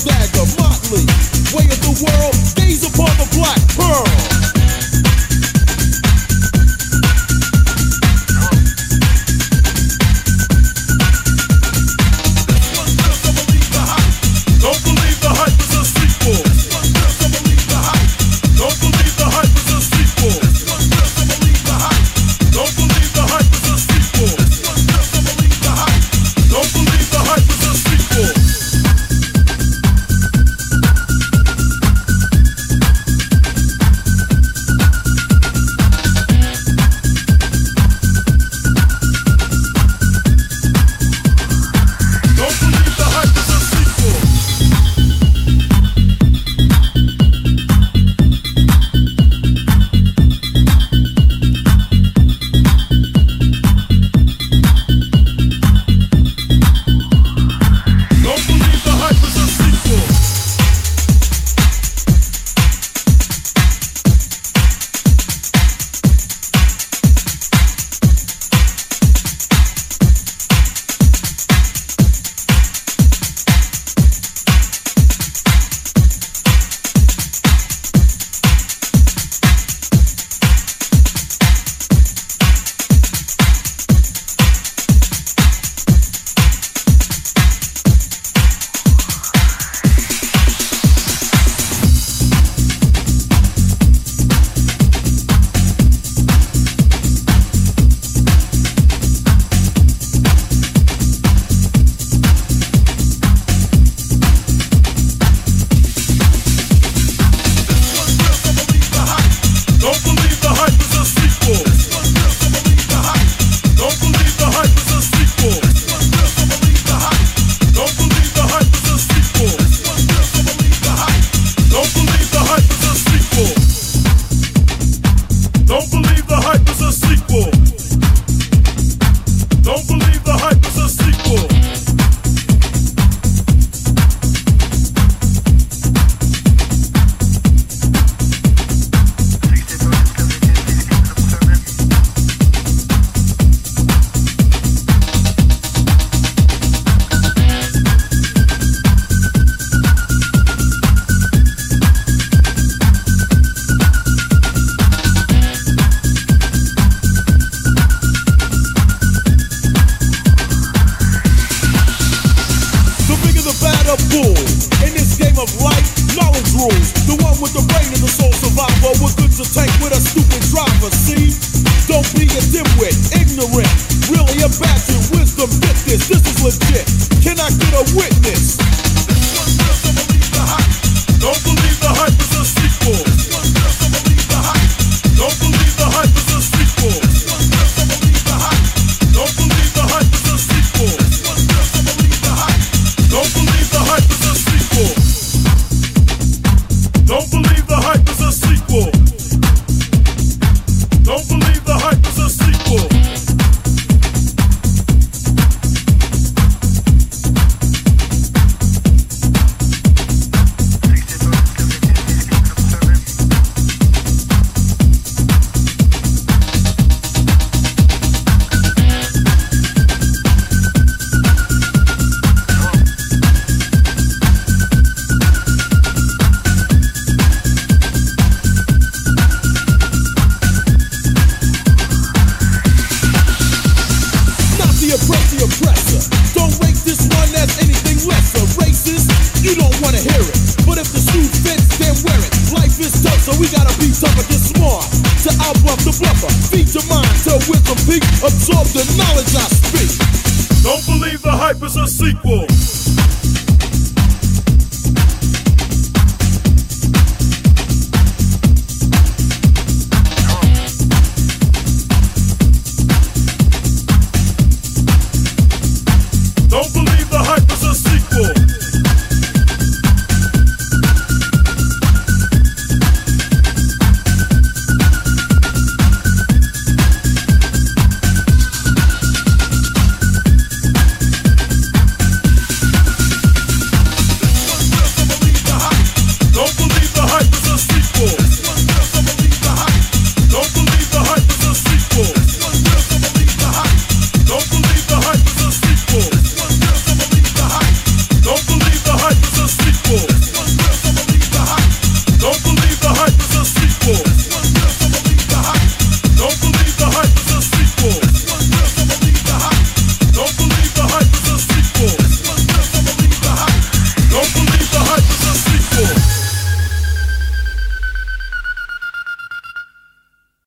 swagger. with the brain and the soul survivor. We're good to take with a stupid driver, see? Don't be a dimwit, ignorant. Really a bastard, wisdom, get this. This is legit. Can I get a witness? Don't believe the hype. Don't believe the hype. so we gotta be tougher get smart. To outbluff the bluffer, feed your mind till with the peak, absorb the knowledge I speak. Don't believe the hype is a sequel.